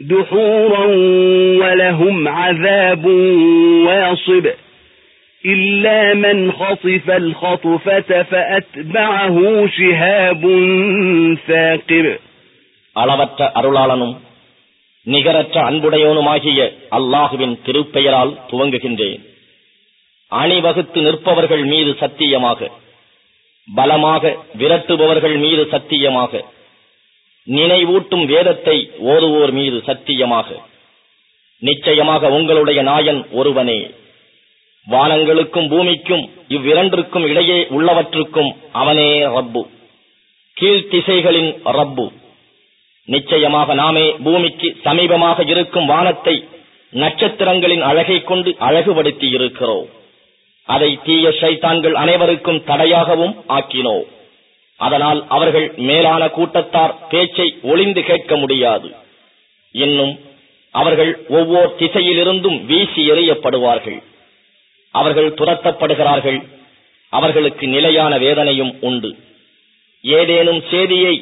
دحورا ولهم عذاب واصب إلا من خطف الخطفة فأتبعه شهاب ثاقب அளவற்ற அருளாளனும் நிகரற்ற அன்புடையவனுமாகிய அல்லாஹுவின் திருப்பெயரால் துவங்குகின்றேன் அணிவகுத்து நிற்பவர்கள் மீது சத்தியமாக பலமாக விரட்டுபவர்கள் மீது சத்தியமாக நினைவூட்டும் வேதத்தை ஓதுவோர் மீது சத்தியமாக. நிச்சயமாக உங்களுடைய நாயன் ஒருவனே. வானங்களுக்கும் பூமிக்கும் இவ்விரண்டிற்கும் இடையே உள்ளவற்றுக்கும் அவனே ரப்பு. கீழ்த்திசைகளின் ரப்பு. நிச்சயமாக நாமே பூமிக்கு சமீபமாக இருக்கும் வானத்தை நட்சத்திரங்களின் அழகை கொண்டு அழகுபடுத்தி இருக்கிறோம் அதை தீய சைத்தான்கள் அனைவருக்கும் தடையாகவும் ஆக்கினோம். அதனால் அவர்கள் மேலான கூட்டத்தார் பேச்சை ஒளிந்து கேட்க முடியாது இன்னும் அவர்கள் ஒவ்வொரு திசையிலிருந்தும் வீசி எறியப்படுவார்கள் அவர்கள் துரத்தப்படுகிறார்கள் அவர்களுக்கு நிலையான வேதனையும் உண்டு ஏதேனும் செய்தியை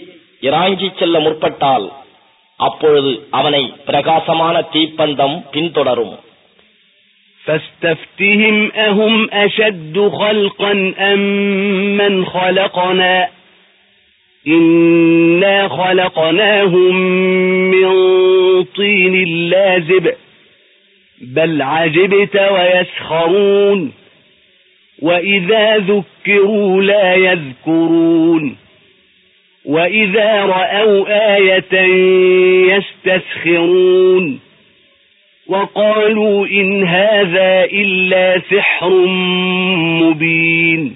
இறாஞ்சிச் செல்ல முற்பட்டால் அப்பொழுது அவனை பிரகாசமான தீப்பந்தம் பின்தொடரும் فاستفتهم أهم أشد خلقا أم من خلقنا إنا خلقناهم من طين لازب بل عجبت ويسخرون وإذا ذكروا لا يذكرون وإذا رأوا آية يستسخرون وقالوا إن هذا إلا سحر مبين.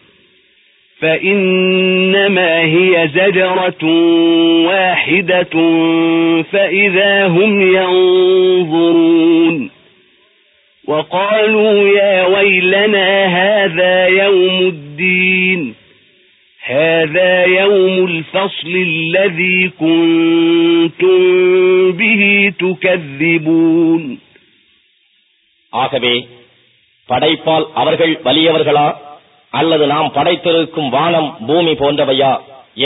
فإنما هي زجرة واحدة فإذا هم ينظرون وقالوا يا ويلنا هذا يوم الدين هذا يوم الفصل الذي كنتم به تكذبون ஆகவே படைப்பால் அவர்கள் வலியவர்களா அல்லது நாம் படைத்திருக்கும் வானம் பூமி போன்றவையா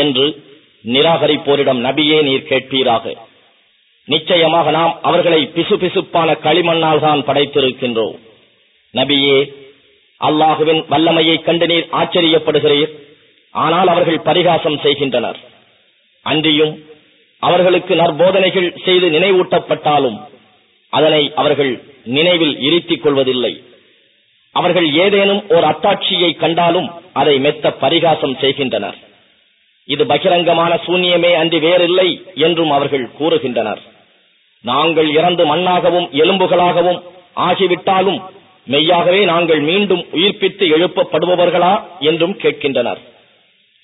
என்று நிராகரிப்போரிடம் நபியே நீர் கேட்பீராக. நிச்சயமாக நாம் அவர்களை பிசுபிசுப்பான களிமண்ணால் தான் படைத்திருக்கின்றோம். நபியே அல்லாஹுவின் வல்லமையை கண்டு நீர் ஆச்சரியப்படுகிறீர். ஆனால் அவர்கள் பரிகாசம் செய்கின்றனர். அன்றியும் அவர்களுக்கு நற்போதனைகள் செய்து நினைவூட்டப்பட்டாலும் அதனை அவர்கள் நினைவில் இருத்திக் கொள்வதில்லை. அவர்கள் ஏதேனும் ஒரு அத்தாட்சியை கண்டாலும் அதை மெத்த பரிகாசம் செய்கின்றனர். இது பகிரங்கமான சூன்யமே அன்றி வேறில்லை என்றும் அவர்கள் கூறுகின்றனர். நாங்கள் இறந்து மண்ணாகவும் எலும்புகளாகவும் ஆகிவிட்டாலும் மெய்யாகவே நாங்கள் மீண்டும் உயிர்ப்பித்து எழுப்பப்படுபவர்களா என்றும் கேட்கின்றனர்.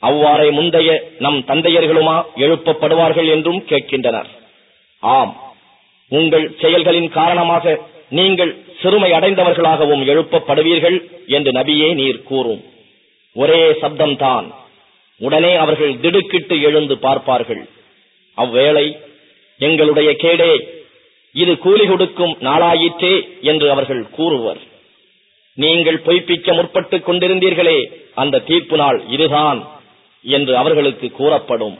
அவ்வாறே முந்தைய நம் தந்தையர்களுமா எழுப்பப்படுவார்கள் என்றும் கேட்கின்றனர். ஆம் உங்கள் செயல்களின் காரணமாக நீங்கள் சிறுமை அடைந்தவர்களாகவும் எழுப்பப்படுவீர்கள் என்று நபியே நீர் கூறும். ஒரே சப்தம்தான். உடனே அவர்கள் திடுக்கிட்டு எழுந்து பார்ப்பார்கள். அவ்வேளை எங்களுடைய கேடே இது கூலி கொடுக்கும் நாளாயிற்றே என்று அவர்கள் கூறுவர். நீங்கள் பொய்ப்பிக்க முற்பட்டுக் கொண்டிருந்தீர்களே அந்த தீர்ப்பு நாள் இதுதான் என்று அவர்களுக்கு கூறப்படும்.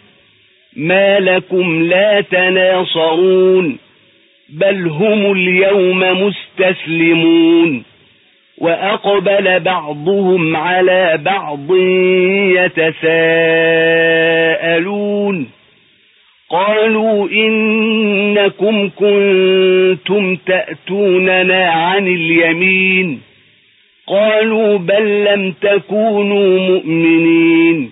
ما لكم لا تناصرون بل هم اليوم مستسلمون وأقبل بعضهم على بعض يتساءلون قالوا إنكم كنتم تأتوننا عن اليمين قالوا بل لم تكونوا مؤمنين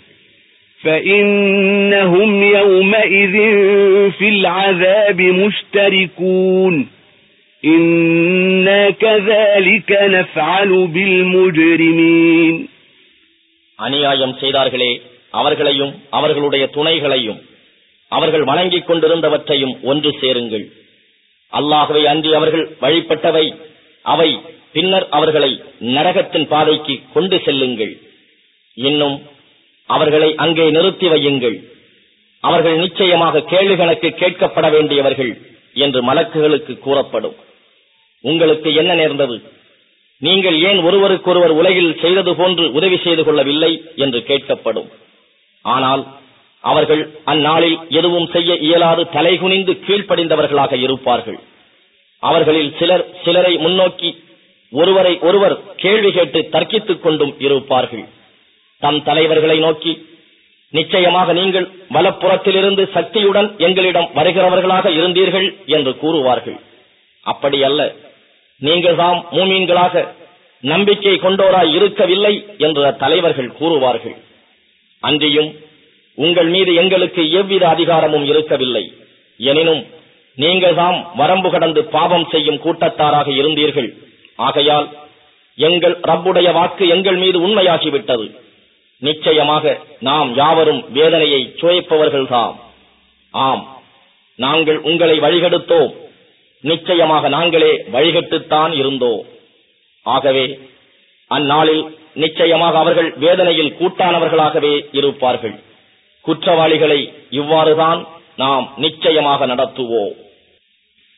فإنهم يومئذ في العذاب مشتركون إنا كذلك نفعل بالمجرمين அநியாயம் செய்தார்களே அவர்களையும் அவர்களுடைய துணைகளையும் அவர்கள் வணங்கிக் கொண்டிருந்தவற்றையும் ஒன்று சேருங்கள் அல்லாகவே அன்றி அவர்கள் வழிபட்டவை அவை பின்னர் அவர்களை நரகத்தின் பாதைக்கு கொண்டு செல்லுங்கள் இன்னும் அவர்களை அங்கே நிறுத்தி வையுங்கள். அவர்கள் நிச்சயமாக கேள்வி கணக்கு கேட்கப்பட வேண்டியவர்கள் என்று மலக்குகளுக்கு கூறப்படும். உங்களுக்கு என்ன நேர்ந்தது? நீங்கள் ஏன் ஒருவருக்கொருவர் உலகில் செய்தது போன்று உதவி செய்து கொள்ளவில்லை என்று கேட்கப்படும். ஆனால் அவர்கள் அந்நாளில் எதுவும் செய்ய இயலாது தலைகுனிந்து கீழ்ப்படிந்தவர்களாக இருப்பார்கள். அவர்களில் சிலர் சிலரை முன்னோக்கி ஒருவரை ஒருவர் கேள்வி கேட்டு தர்க்கித்துக் கொண்டும் இருப்பார்கள். தம் தலைவர்களை நோக்கி நிச்சயமாக நீங்கள் வலப்புறத்திலிருந்து சக்தியுடன் எங்களிடம் வருகிறவர்களாக இருந்தீர்கள் என்று கூறுவார்கள். அப்படி அல்ல நீங்கள் தாம் மூமீன்களாக நம்பிக்கை கொண்டோராய் இருக்கவில்லை என்ற தலைவர்கள் கூறுவார்கள். அன்றியும் உங்கள் மீது எங்களுக்கு எவ்வித அதிகாரமும் இருக்கவில்லை. எனினும் நீங்கள் தாம் வரம்பு கடந்து பாவம் செய்யும் கூட்டத்தாராக இருந்தீர்கள். ஆகையால் எங்கள் ரப்புடைய வாக்கு எங்கள் மீது உண்மையாகிவிட்டது. நிச்சயமாக நாம் யாவரும் வேதனையை சுவைப்பவர்கள்தாம். ஆம் நாங்கள் உங்களை வழிகெடுத்தோம். நிச்சயமாக நாங்களே வழிகட்டுத்தான் இருந்தோம். ஆகவே அந்நாளில் நிச்சயமாக அவர்கள் வேதனையில் கூட்டானவர்களாகவே இருப்பார்கள். குற்றவாளிகளை இவ்வாறுதான் நாம் நிச்சயமாக நடத்துவோம்.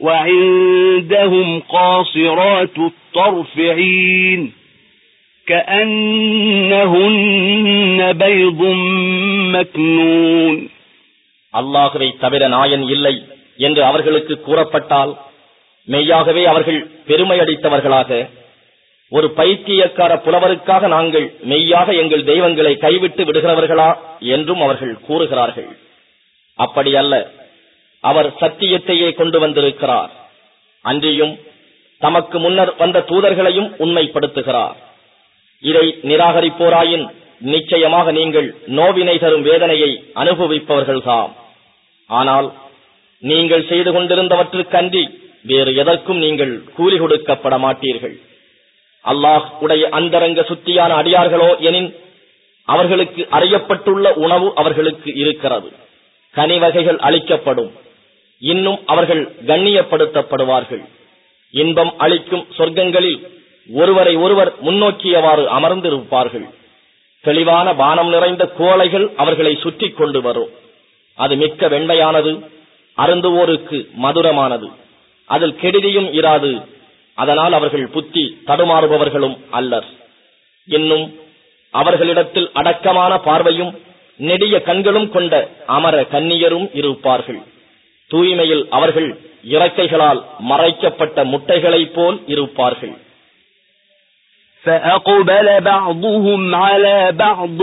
وعندهم قاصرات الطرف عين كأنهن بيض مكنون அல்லாஹுவை தவிர நாயன் இல்லை என்று அவர்களுக்கு கூறப்பட்டால் மெய்யாகவே அவர்கள் பெருமையடித்தவர்களாக ஒரு பைத்தியக்கார புலவருக்காக நாங்கள் மெய்யாக எங்கள் தெய்வங்களை கைவிட்டு விடுகிறவர்களா என்றும் அவர்கள் கூறுகிறார்கள் அப்படி அல்ல அவர் சத்தியத்தையே கொண்டு வந்திருக்கிறார். அன்றியும் தமக்கு முன்னர் வந்த தூதர்களையும் உண்மைப்படுத்துகிறார். இதை நிராகரிப்போராயின் நிச்சயமாக நீங்கள் நோவினை தரும் வேதனையை அனுபவிப்பவர்கள்தாம். ஆனால் நீங்கள் செய்து கொண்டிருந்தவற்றுக்கன்றி வேறு எதற்கும் நீங்கள் கூலி கொடுக்கப்பட மாட்டீர்கள். அல்லாஹ் உடைய அந்தரங்க சுத்தியான அடியார்களோ எனின் அவர்களுக்கு அறியப்பட்டுள்ள உணவு அவர்களுக்கு இருக்கிறது. கனி வகைகள் அளிக்கப்படும். இன்னும் அவர்கள் கண்ணியப்படுத்தப்படுவார்கள். இன்பம் அளிக்கும் சொர்க்கங்களில் ஒருவரை ஒருவர் முன்னோக்கியவாறு அமர்ந்திருப்பார்கள். தெளிவான வானம் நிறைந்த கோலைகள் அவர்களை சுற்றி கொண்டு வரும். அது மிக்க வெண்மையானது அருந்துவோருக்கு மதுரமானது. அதில் கெடுதியும் இராது அதனால் அவர்கள் புத்தி தடுமாறுபவர்களும் அல்லர். இன்னும் அவர்களிடத்தில் அடக்கமான பார்வையும் நெடிய கண்களும் கொண்ட அமர கன்னியரும் இருப்பார்கள். தூய்மையில் அவர்கள் இறக்கைகளால் மறைக்கப்பட்ட முட்டைகளைப் போல் இருப்பார்கள் فأقبل بعضهم على بعض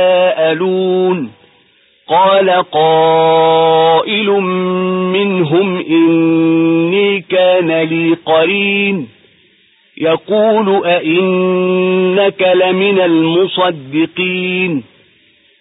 يتساءلون قال قائل منهم إني كان لي قرين يقول أئنك لمن المصدقين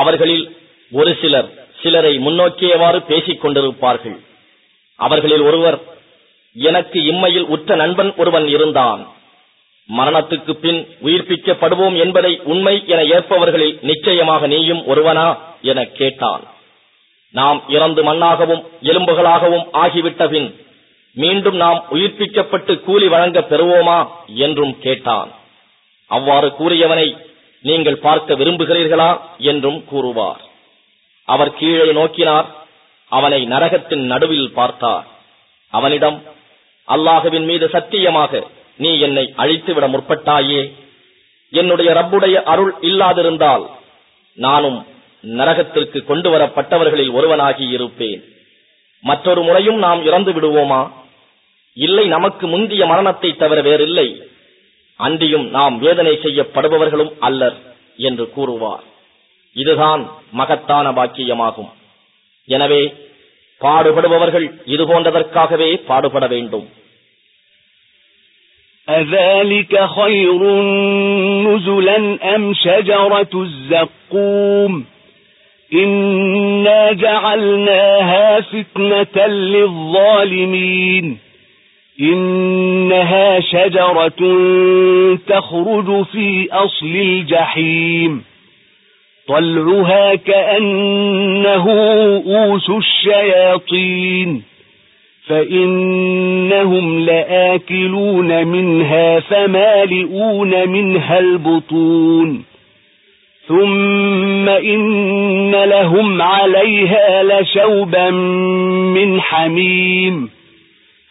அவர்களில் ஒரு சிலர் சிலரை முன்னோக்கியவாறு பேசிக் கொண்டிருப்பார்கள். அவர்களில் ஒருவர் எனக்கு இம்மையில் உற்ற நண்பன் ஒருவன் இருந்தான். மரணத்துக்கு பின் உயிர்ப்பிக்கப்படுவோம் என்பதை உண்மை என ஏற்பவர்களில் நிச்சயமாக நீயும் ஒருவனா? என கேட்டான். நாம் இறந்து மண்ணாகவும் எலும்புகளாகவும் ஆகிவிட்ட பின் மீண்டும் நாம் உயிர்ப்பிக்கப்பட்டு கூலி வழங்க பெறுவோமா? என்றும் கேட்டான். அவ்வாறு கூறியவனை நீங்கள் பார்க்க விரும்புகிறீர்களா என்றும் கூறுவார். அவர் கீழே நோக்கினார் அவனை நரகத்தின் நடுவில் பார்த்தார். அவனிடம் அல்லாஹுவின் மீது சத்தியமாக நீ என்னை அழித்துவிட முற்பட்டாயே என்னுடைய ரப்புடைய அருள் இல்லாதிருந்தால் நானும் நரகத்திற்கு கொண்டு வரப்பட்டவர்களில் ஒருவனாகி இருப்பேன். மற்றொரு முறையும் நாம் இறந்து விடுவோமா இல்லை நமக்கு முந்திய மரணத்தை தவிர வேறில்லை. அன்றியும் நாம் வேதனை செய்யப்படுபவர்களும் அல்லர் என்று கூறுவார் இதுதான் மகத்தான பாக்கியமாகும் எனவே பாடுபடுபவர்கள் இது போன்றதற்காகவே பாடுபட வேண்டும் أذلك خير نزلا أم شجرة الزقوم إنا جعلناها فتنة للظالمين إنها شجرة تخرج في أصل الجحيم. طلعها كأنه رؤوس الشياطين. فإنهم لآكلون منها فمالئون منها البطون. ثم إن لهم عليها لشوبا من حميم.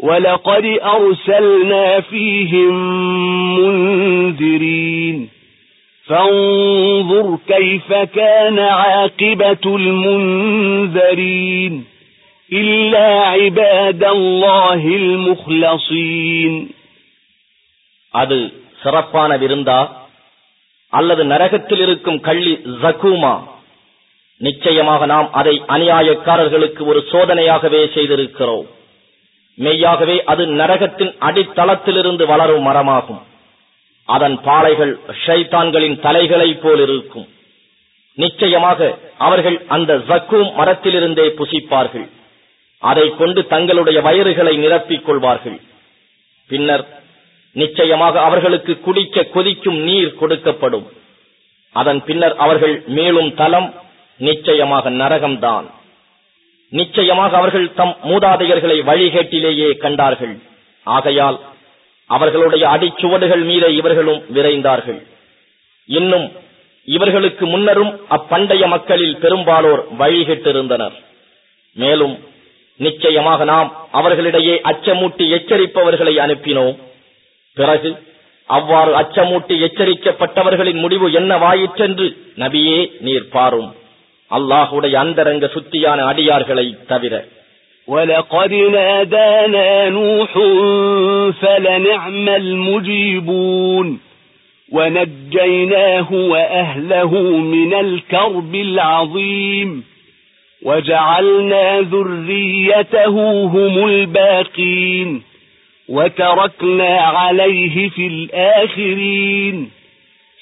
ولقد أرسلنا فيهم منذرين فانظر كيف كان عاقبة المنذرين إلا عباد الله المخلصين அது சிறப்பான விருந்தா அல்லது நரகத்தில் இருக்கும் கள்ளி ஜகூமா நிச்சயமாக நாம் அதை அநியாயக்காரர்களுக்கு ஒரு சோதனையாகவே செய்திருக்கிறோம் மெய்யாகவே அது நரகத்தின் அடித்தளத்திலிருந்து வளரும் மரமாகும். அதன் பாலைகள் ஷைத்தான்களின் தலைகளைப் போல் இருக்கும் நிச்சயமாக அவர்கள் அந்த ஜக்கூம் மரத்திலிருந்தே புசிப்பார்கள். அதைக் கொண்டு தங்களுடைய வயிறுகளை நிரப்பிக் கொள்வார்கள். பின்னர் நிச்சயமாக அவர்களுக்கு குடிக்க கொதிக்கும் நீர் கொடுக்கப்படும். அதன் பின்னர் அவர்கள் மேலும் தலம் நிச்சயமாக நரகம்தான். நிச்சயமாக அவர்கள் தம் மூதாதையர்களை வழிகேட்டிலேயே கண்டார்கள். ஆகையால் அவர்களுடைய அடிச்சுவடுகள் மீதே இவர்களும் விரைந்தார்கள். இன்னும் இவர்களுக்கு முன்னரும் அப்பண்டைய மக்களில் பெரும்பாலோர் வழிகிட்டிருந்தனர். மேலும் நிச்சயமாக நாம் அவர்களிடையே அச்சமூட்டி எச்சரிப்பவர்களை அனுப்பினோம். பிறகு அவ்வாறு அச்சமூட்டி எச்சரிக்கப்பட்டவர்களின் முடிவு என்னவாயிற்றென்று நபியே நீர் பாரும். அல்லாஹுடைய அந்தரங்க சுத்தியான அடியார்களை தவிர ولقد نادانا نوح فلنعم المجيبون ونجيناه وأهله من الكرب العظيم وجعلنا ذريته هم الباقين وتركنا عليه في الآخرين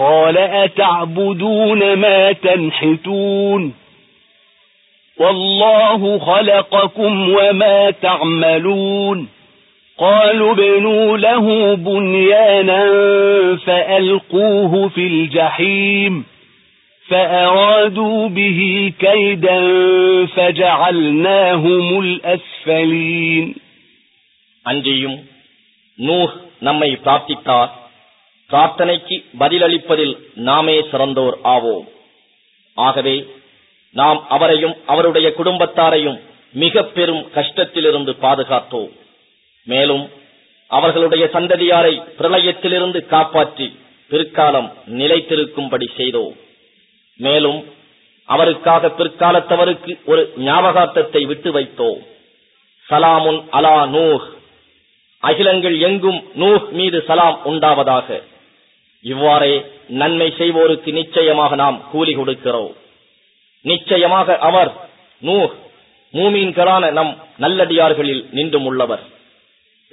قال أتعبدون ما تنحتون والله خلقكم وما تعملون قالوا ابنوا له بنيانا فألقوه في الجحيم فأرادوا به كيدا فجعلناهم الأسفلين அன்றியும் நூஹ் நம்மை பிரார்த்தித்தார் பிரார்த்தனைக்கு பதிலளிப்பதில் நாமே சிறந்தோர் ஆவோம். ஆகவே நாம் அவரையும் அவருடைய குடும்பத்தாரையும் மிக பெரும் கஷ்டத்திலிருந்து பாதுகாத்தோம். மேலும் அவர்களுடைய சந்ததியாரை பிரளயத்திலிருந்து காப்பாற்றி பிற்காலம் நிலைத்திருக்கும்படி செய்தோம். மேலும் அவருக்காக பிற்காலத்தவருக்கு ஒரு ஞாபகார்த்தத்தை விட்டு வைத்தோம். சலாமுன் அலா நூஹ். அகிலங்கள் எங்கும் நூஹ் மீது சலாம் உண்டாவதாக. இவ்வாறே நன்மை செய்வோருக்கு நிச்சயமாக நாம் கூலி கொடுக்கிறோம். நிச்சயமாக அவர் நூஹ் மூமீன்களான நம் நல்லடியார்களில் நின்றும் உள்ளவர்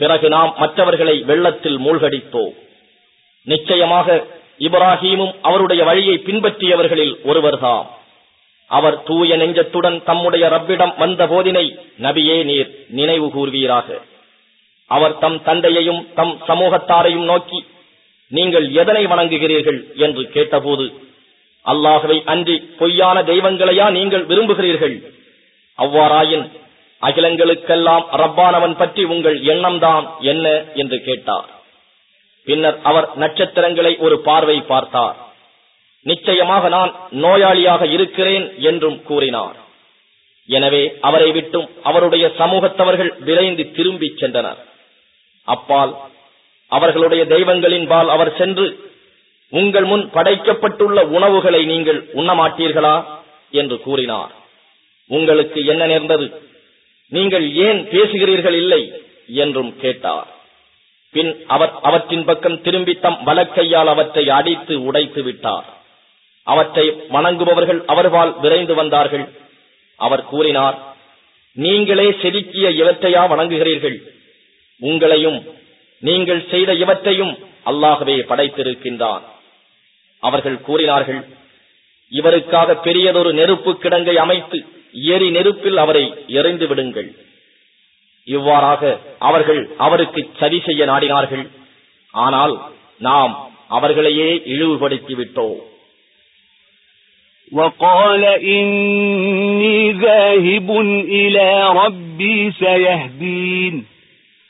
பிறகு நாம் மற்றவர்களை வெள்ளத்தில் மூழ்கடித்தோம் நிச்சயமாக இப்ராஹீமும் அவருடைய வழியை பின்பற்றியவர்களில் ஒருவர்தாம். அவர் தூய நெஞ்சத்துடன் தம்முடைய ரப்பிடம் வந்த போதினை நபியே நீர் நினைவு கூர்வீராக. அவர் தம் தந்தையையும் தம் சமூகத்தாரையும் நோக்கி நீங்கள் எதனை வணங்குகிறீர்கள் என்று கேட்டபோது அல்லாஹவை அன்றி பொய்யான தெய்வங்களையா நீங்கள் விரும்புகிறீர்கள்? அவ்வாறாயின் அகிலங்களுக்கெல்லாம் ரப்பானவன் பற்றி உங்கள் எண்ணம்தான் என்ன? என்று கேட்டார். பின்னர் அவர் நட்சத்திரங்களை ஒரு பார்வை பார்த்தார். நிச்சயமாக நான் நோயாளியாக இருக்கிறேன் என்றும் கூறினார். எனவே அவரை விட்டும் அவருடைய சமூகத்தவர்கள் விரைந்து திரும்பிச் சென்றனர். அப்பால் அவர்களுடைய தெய்வங்களின் பால் அவர் சென்று உங்கள் முன் படைக்கப்பட்டுள்ள உணவுகளை நீங்கள் உண்ணமாட்டீர்களா என்று கூறினார். உங்களுக்கு என்ன நேர்ந்தது? நீங்கள் ஏன் பேசுகிறீர்கள் இல்லை என்றும் கேட்டார். பின் அவர் அவற்றின் பக்கம் திரும்பி தம் வலக்கையால் அவற்றை அடித்து உடைத்து விட்டார். அவற்றை வணங்குபவர்கள் அவர்பால் விரைந்து வந்தார்கள். அவர் கூறினார் நீங்களே செதுக்கிய இவற்றையா வணங்குகிறீர்கள்? உங்களையும் நீங்கள் செய்த இவற்றையும் அல்லாகவே படைத்திருக்கின்றான் அவர்கள் கூறினார்கள் இவருக்காக பெரியதொரு நெருப்பு கிடங்கை அமைத்து எரி நெருப்பில் அவரை எறிந்து விடுங்கள் இவ்வாறாக அவர்கள் அவருக்கு சதி செய்ய நாடினார்கள் ஆனால் நாம் அவர்களையே இழிவுபடுத்தி விட்டோம் وقال إني ذاهب إلى ربي سيهدين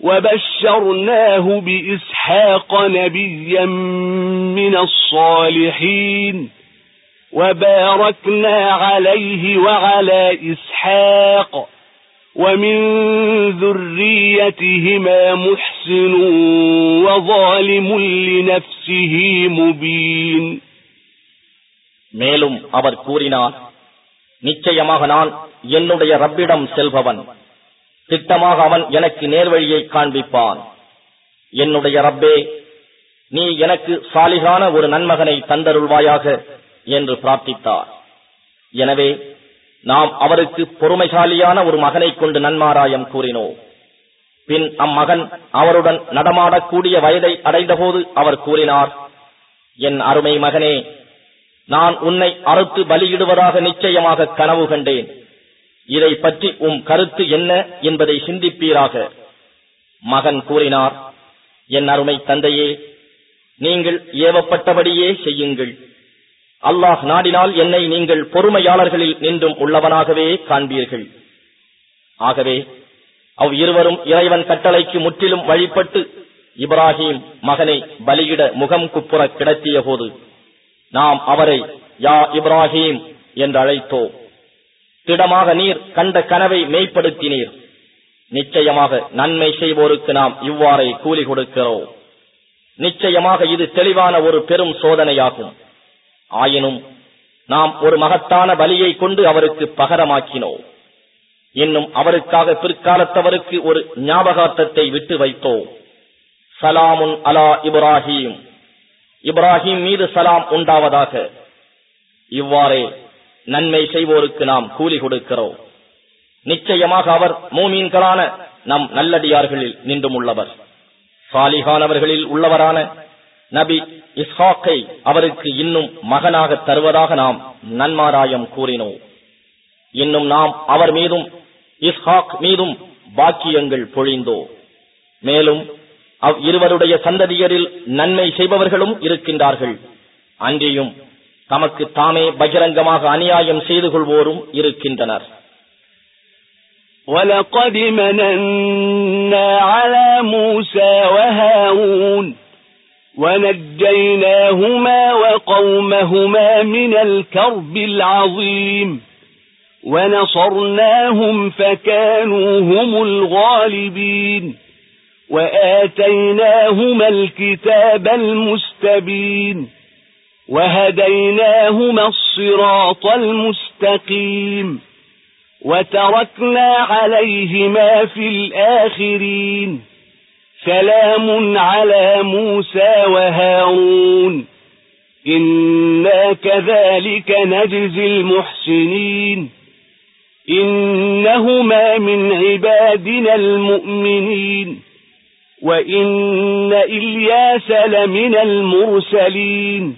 وبشرناه بإسحاق نبيا من الصالحين وباركنا عليه وعلى إسحاق ومن ذريتهما محسن وظالم لنفسه مبين மேலும் அவர் கூறினார் நிச்சயமாக நான் என்னுடைய ரப்பிடம் செல்பவன் திட்டமாக அவன் எனக்கு நேர்வழியை காண்பிப்பான் என்னுடைய ரப்பே நீ எனக்கு சாலிகான ஒரு நன்மகனை தந்தருள்வாயாக என்று பிரார்த்தித்தார். எனவே நாம் அவருக்கு பொறுமைசாலியான ஒரு மகனை கொண்டு நன்மாராயம் கூறினோம். பின் அம்மகன் அவருடன் நடமாடக்கூடிய வயதை அடைந்தபோது அவர் கூறினார் என் அருமை மகனே நான் உன்னை அறுத்து பலியிடுவதாக நிச்சயமாக கனவு கண்டேன். இதை பற்றி உம் கருத்து என்ன என்பதை சிந்திப்பீராக. மகன் கூறினார் என் அருமை தந்தையே நீங்கள் ஏவப்பட்டபடியே செய்யுங்கள். அல்லாஹ் நாடினால் என்னை நீங்கள் பொறுமையாளர்களில் நின்றும் உள்ளவனாகவே காண்பீர்கள். ஆகவே அவ் இருவரும் இறைவன் கட்டளைக்கு முற்றிலும் வழிபட்டு இப்ராஹிம் மகனை பலியிட முகம் குப்புற கிடத்திய போது நாம் அவரை யா இப்ராஹிம் என்று அழைத்தோம் திடமாக நீர் கண்ட கனவை மெய்ப்படுத்தினீர். நிச்சயமாக நன்மை செய்வோருக்கு நாம் இவ்வாறே கூலி கொடுக்கிறோம். நிச்சயமாக இது தெளிவான ஒரு பெரும் சோதனையாகும். ஆயினும் நாம் ஒரு மகத்தான பலியை கொண்டு அவருக்கு பகரமாக்கினோம். இன்னும் அவருக்காக பிற்காலத்தவருக்கு ஒரு ஞாபகார்த்தத்தை விட்டு வைத்தோம். சலாமுன் அலா இப்ராஹிம். இப்ராஹிம் மீது சலாம் உண்டாவதாக. இவ்வாறே நன்மை செய்வோருக்கு நாம் கூலி கொடுக்கிறோம். நிச்சயமாக அவர் மூமீன்களான நம் நல்லடியார்களில் நின்றும் உள்ளவர் சாலிகானவர்களில் உள்ளவரான நபி இஸ்ஹாக்கை அவருக்கு இன்னும் மகனாக தருவதாக நாம் நன்மாராயம் கூறினோம். இன்னும் நாம் அவர் மீதும் இஸ்ஹாக் மீதும் பாக்கியங்கள் பொழிந்தோ மேலும் அவ் இருவருடைய சந்ததியரில் நன்மை செய்பவர்களும் இருக்கின்றார்கள். அன்றியும் தமக்கு தாமே பகிரங்கமாக அநியாயம் செய்து கொள்வோரும் இருக்கின்றனர் ولقد مننا على موسى وهارون ونجيناهما وقومهما من الكرب العظيم ونصرناهم فكانوا هم الغالبين وآتيناهما الكتاب المستبين وهديناهما الصراط المستقيم وتركنا عليهما في الآخرين سلام على موسى وهارون إنا كذلك نجزي المحسنين إنهما من عبادنا المؤمنين وإن إلياس لمن المرسلين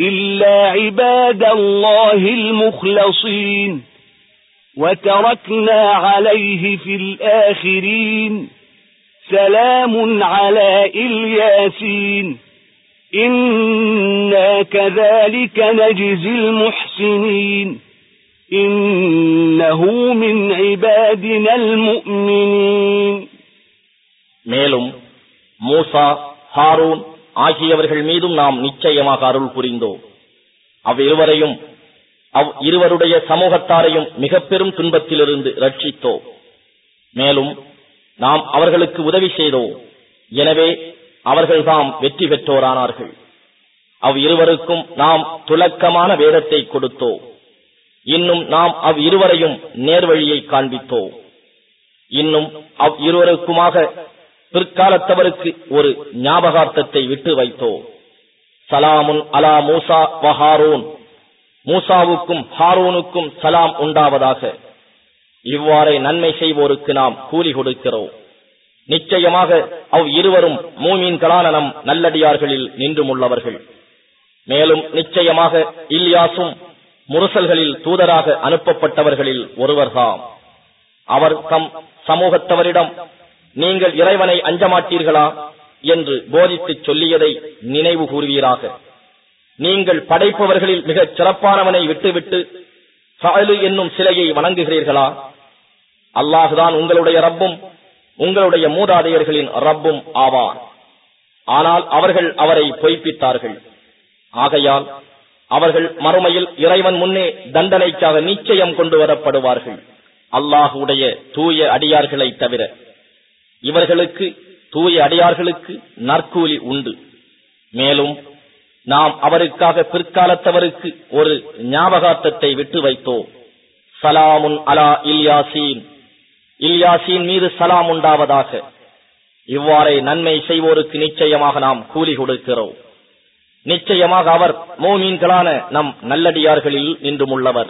إلا عباد الله المخلصين وتركنا عليه في الآخرين سلام على إلياسين إنا كذلك نجزي المحسنين إنه من عبادنا المؤمنين மேலும் மூசா ஹாரூன் ஆகியவர்கள் மீதும் நாம் நிச்சயமாக அருள் புரிந்தோம். அவ்விருவரையும் அவ் இருவருடைய சமூகத்தாரையும் மிக பெரும் துன்பத்திலிருந்து ரட்சித்தோம். மேலும் நாம் அவர்களுக்கு உதவி செய்தோம். எனவே அவர்கள்தாம் வெற்றி பெற்றோரானார்கள். அவ் இருவருக்கும் நாம் துலக்கமான வேதத்தை கொடுத்தோம். இன்னும் நாம் அவ் இருவரையும் நேர்வழியை காண்பித்தோம். இன்னும் அவ் இருவருக்குமாக பிற்காலத்தவருக்கு ஒரு ஞாபகார்த்தத்தை விட்டு வைத்தோம் சலாமுன் அலா மூசா வஹாரூன் மூசாவுக்கும் ஹாரூனுக்கும் சலாம் உண்டாவதாக. இவ்வாறே நன்மை செய்வோருக்கு நாம் கூலி கொடுக்கிறோம் நிச்சயமாக அவ் இருவரும் மூமீன்களான நம் நல்லடியார்களில் நின்றுமுள்ளவர்கள். மேலும் நிச்சயமாக இல்யாசும் முரசல்களில் தூதராக அனுப்பப்பட்டவர்களில் ஒருவர்தாம். அவர் தம் சமூகத்தவரிடம் நீங்கள் இறைவனை அஞ்சமாட்டீர்களா என்று போதித்துச் சொல்லியதை நினைவு கூறுவீராக. நீங்கள் படைப்பவர்களில் மிகச் சிறப்பானவனை விட்டுவிட்டு சாலு என்னும் சிலையை வணங்குகிறீர்களா? அல்லாஹுதான் உங்களுடைய ரப்பும் உங்களுடைய மூதாதையர்களின் ரப்பும் ஆவான் ஆனால் அவர்கள் அவரை பொய்ப்பித்தார்கள். ஆகையால் அவர்கள் மறுமையில் இறைவன் முன்னே தண்டனைக்காக நிச்சயம் கொண்டு வரப்படுவார்கள். அல்லாஹுடைய தூய அடியார்களை தவிர. இவர்களுக்கு தூய அடியார்களுக்கு நற்கூலி உண்டு. மேலும் நாம் அவருக்காக பிற்காலத்தவருக்கு ஒரு ஞாபகார்த்தத்தை விட்டு வைத்தோம். சலாமுன் அலா இல்யாசீன். இல்யாசீன் மீது சலாம் உண்டாவதாக. இவ்வாறே நன்மை செய்வோருக்கு நிச்சயமாக நாம் கூலி கொடுக்கிறோம். நிச்சயமாக அவர் மோமீன்களான நம் நல்லடியார்களில் நின்றுமுள்ளவர்.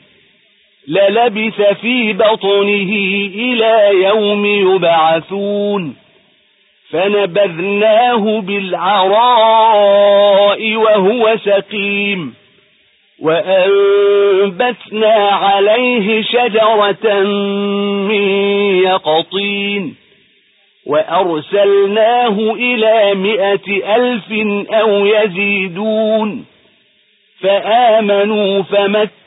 للبث في بطنه إلى يوم يبعثون. فنبذناه بالعراء وهو سقيم. وأنبتنا عليه شجرة من يقطين. وأرسلناه إلى مئة ألف أو يزيدون. فآمنوا حين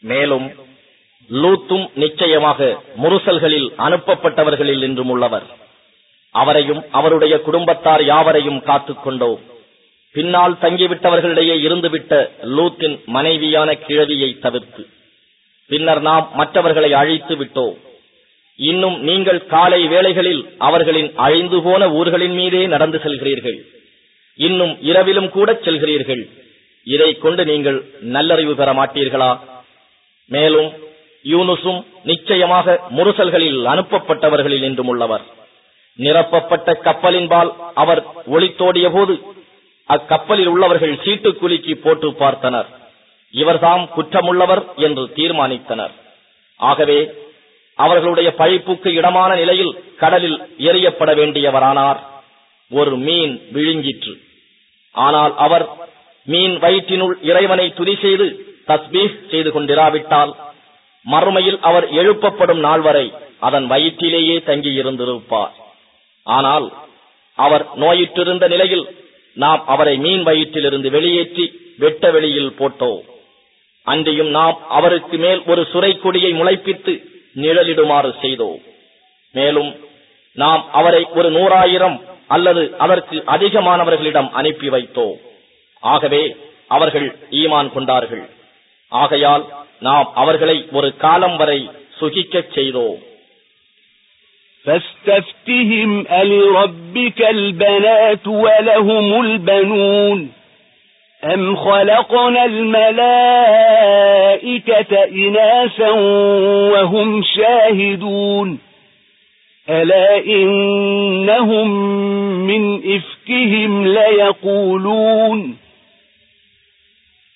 மேலும் லூத்தும் நிச்சயமாக முரசல்களில் அனுப்பப்பட்டவர்களில் என்றும் உள்ளவர். அவரையும் அவருடைய குடும்பத்தார் யாவரையும் காத்துக் கொண்டோம். பின்னால் தங்கிவிட்டவர்களிடையே இருந்துவிட்ட லூத்தின் மனைவியான கிழவியை தவிர்த்து. பின்னர் நாம் மற்றவர்களை அழைத்து விட்டோம். இன்னும் நீங்கள் காலை வேளைகளில் அவர்களின் அழிந்து போன ஊர்களின் மீதே நடந்து செல்கிறீர்கள். இன்னும் இரவிலும் கூட செல்கிறீர்கள். இதை கொண்டு நீங்கள் நல்லறிவு பெற மாட்டீர்களா? மேலும் யூனுசும் நிச்சயமாக முரசல்களில் அனுப்பப்பட்டவர்களில் என்றும் உள்ளவர். நிரப்பப்பட்ட கப்பலின்பால் அவர் ஒளித்தோடிய போது அக்கப்பலில் உள்ளவர்கள் சீட்டு குலுக்கி போட்டு பார்த்தனர். இவர்தாம் குற்றமுள்ளவர் என்று தீர்மானித்தனர். ஆகவே அவர்களுடைய பழிப்புக்கு இடமான நிலையில் கடலில் எரியப்பட வேண்டியவரானார். ஒரு மீன் விழுங்கிற்று. ஆனால் அவர் மீன் வயிற்றினுள் இறைவனை துதி செய்து தஸ்பீஹ் செய்து கொண்டிராவிட்டால் மறுமையில் அவர் எழுப்பப்படும் நாள் வரை அதன் வயிற்றிலேயே தங்கியிருந்திருப்பார் ஆனால் அவர் நோயிற்றிருந்த நிலையில் நாம் அவரை மீன் வயிற்றிலிருந்து வெளியேற்றி வெட்ட வெளியில் போட்டோம். அன்றையும் நாம் அவருக்கு மேல் ஒரு சுரை கொடியை முளைப்பித்து நிழலிடுமாறு செய்தோம். மேலும் நாம் அவரை ஒரு நூறாயிரம் அல்லது அதற்கு அதிகமானவர்களிடம் அனுப்பி வைத்தோம். ஆகவே அவர்கள் ஈமான் கொண்டார்கள் ஆகையால் நாம் அவர்களை ஒரு காலம் வரை சுகிக்கச் செய்தோம் فاستفتهم ألربك البنات ولهم البنون أم خلقنا الملائكة إناسا وهم شاهدون ألا إنهم من إفكهم ليقولون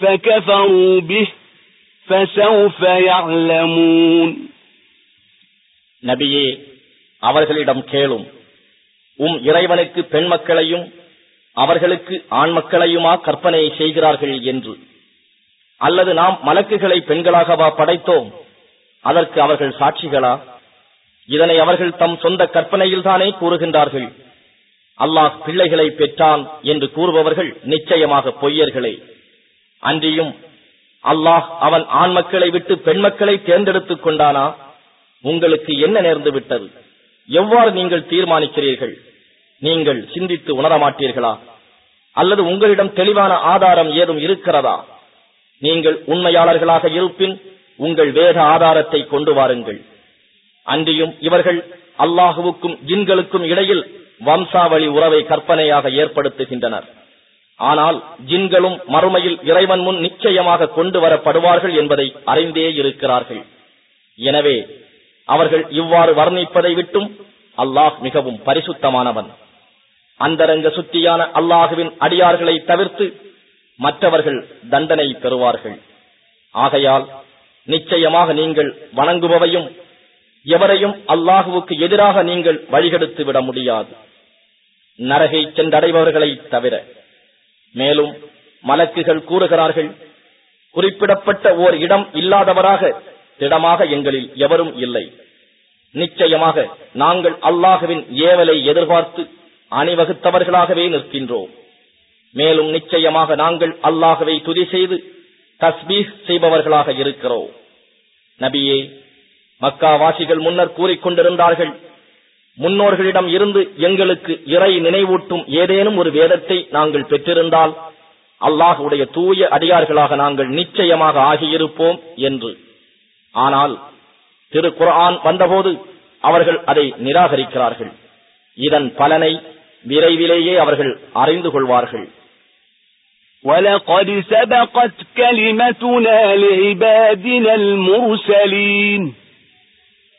فكفروا به فسوف يعلمون நபியே அவர்களிடம் கேளும் உம் இறைவனுக்கு பெண் மக்களையும் அவர்களுக்கு ஆண் மக்களையுமா கற்பனை செய்கிறார்கள் என்று அல்லது நாம் மலக்குகளை பெண்களாகவா படைத்தோம் அதற்கு அவர்கள் சாட்சிகளா இதனை அவர்கள் தம் சொந்த கற்பனையில் தானே கூறுகின்றார்கள் அல்லாஹ் பிள்ளைகளை பெற்றான் என்று கூறுபவர்கள் நிச்சயமாக பொய்யர்களே அன்றியும் அல்லாஹ் அவன் ஆண் மக்களை விட்டு பெண் மக்களை தேர்ந்தெடுத்துக் கொண்டானா? உங்களுக்கு என்ன நேர்ந்து விட்டது? எவ்வாறு நீங்கள் தீர்மானிக்கிறீர்கள்? நீங்கள் சிந்தித்து உணரமாட்டீர்களா அல்லது உங்களிடம் தெளிவான ஆதாரம் ஏதும் இருக்கிறதா? நீங்கள் உண்மையாளர்களாக இருப்பின் உங்கள் வேத ஆதாரத்தை கொண்டு வாருங்கள். அன்றியும் இவர்கள் அல்லாஹுவுக்கும் ஜின்களுக்கும் இடையில் வம்சாவளி உறவை கற்பனையாக ஏற்படுத்துகின்றனர். ஆனால் ஜின்களும் மறுமையில் இறைவன் முன் நிச்சயமாக கொண்டு வரப்படுவார்கள் என்பதை அறிந்தே இருக்கிறார்கள். எனவே அவர்கள் இவ்வாறு வர்ணிப்பதை விட்டும் அல்லாஹ் மிகவும் பரிசுத்தமானவன். அந்தரங்க சுத்தியான அல்லாஹுவின் அடியார்களை தவிர்த்து மற்றவர்கள் தண்டனை பெறுவார்கள். ஆகையால் நிச்சயமாக நீங்கள் வணங்குபவையும் எவரையும் அல்லாஹுவுக்கு எதிராக நீங்கள் வழிகெடுத்து விட முடியாது. நரகை சென்றடைபவர்களை தவிர மேலும் மலக்குகள் கூறுகிறார்கள் குறிப்பிடப்பட்ட ஓர் இடம் இல்லாதவராக திடமாக எங்களில் எவரும் இல்லை. நிச்சயமாக நாங்கள் அல்லாஹுவின் ஏவலை எதிர்பார்த்து அணிவகுத்தவர்களாகவே நிற்கின்றோம். மேலும் நிச்சயமாக நாங்கள் அல்லாஹுவை துதி செய்து தஸ்பீஸ் செய்பவர்களாக இருக்கிறோம். நபியே மக்காவாசிகள் முன்னர் கூறிக்கொண்டிருந்தார்கள் முன்னோர்களிடம் இருந்து எங்களுக்கு இறை நினைவூட்டும் ஏதேனும் ஒரு வேதத்தை நாங்கள் பெற்றிருந்தால் அல்லாஹுடைய தூய அடியார்களாக நாங்கள் நிச்சயமாக ஆகியிருப்போம் என்று ஆனால் திரு குர்ஆன் வந்தபோது அவர்கள் அதை நிராகரிக்கிறார்கள் இதன் பலனை விரைவிலேயே அவர்கள் அறிந்து கொள்வார்கள் ولقد سبقت كلمتنا لعبادنا المرسلين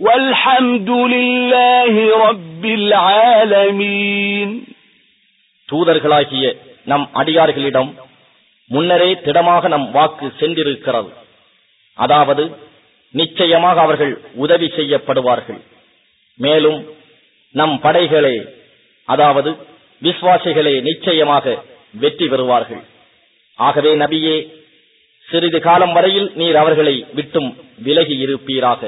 والحمد لله رب العالمين தூதர்களாகிய நம் அடியார்களிடம் முன்னரே திடமாக நம் வாக்கு சென்றிருக்கிறது அதாவது நிச்சயமாக அவர்கள் உதவி செய்யப்படுவார்கள் மேலும் நம் படைகளே அதாவது விஸ்வாசிகளே நிச்சயமாக வெற்றி பெறுவார்கள் ஆகவே நபியே சிறிது காலம் வரையில் நீர் அவர்களை விட்டும் விலகி இருப்பீராக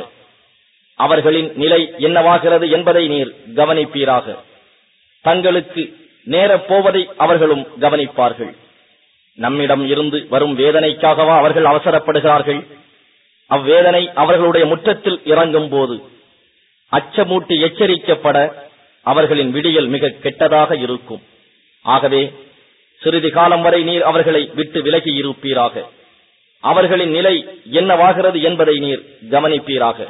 அவர்களின் நிலை என்னவாகிறது என்பதை நீர் கவனிப்பீராக. தங்களுக்கு நேரப் போவதை அவர்களும் கவனிப்பார்கள். நம்மிடம் இருந்து வரும் வேதனைக்காகவா அவர்கள் அவசரப்படுகிறார்கள்? அவ்வேதனை அவர்களுடைய முற்றத்தில் இறங்கும் போது அச்சமூட்டி எச்சரிக்கப்பட அவர்களின் விடியல் மிக கெட்டதாக இருக்கும். ஆகவே சிறிது காலம் வரை நீர் அவர்களை விட்டு விலகி இருப்பீராக. அவர்களின் நிலை என்னவாகிறது என்பதை நீர் கவனிப்பீராக.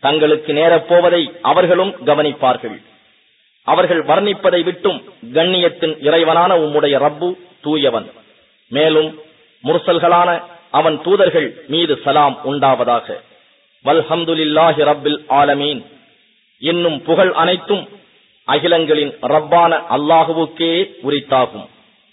தங்களுக்கு நேரப் போவதை அவர்களும் கவனிப்பார்கள். அவர்கள் வர்ணிப்பதை விட்டும் கண்ணியத்தின் இறைவனான உம்முடைய ரப்பு தூயவன். மேலும் முரசல்களான அவன் தூதர்கள் மீது சலாம் உண்டாவதாக. வல்ஹம்துலில்லாஹி ரப்பில் ஆலமீன். என்னும் புகழ் அனைத்தும் அகிலங்களின் ரப்பான அல்லாஹுவுக்கே உரித்தாகும்.